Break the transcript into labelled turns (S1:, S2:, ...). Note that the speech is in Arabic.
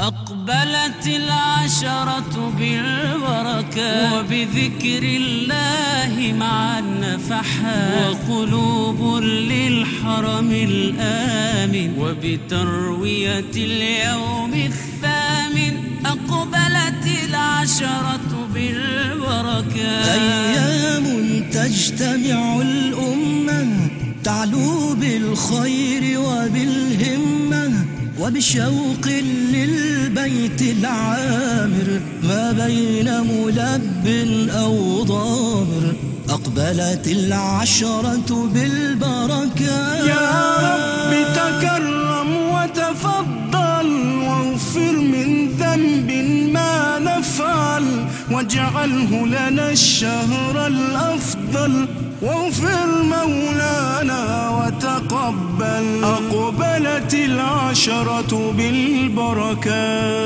S1: أقبلت العشرة بالبركة وبذكر الله مع النفحات وقلوب للحرم الآمن وبتروية اليوم الثامن أقبلت العشرة بالبركة
S2: أيام تجتمع الأمة تعلو بالخير وبالهمة وبشوق للبيت العامر ما بين ملب أو ضامر أقبلت العشرة بالبركة
S3: يا رب تكرم وتفضل واغفر من ذنب ما نفعل واجعله لنا الشهر الأفضل واغفر مولانا وتقبل أقبلت العشرة بالبركات.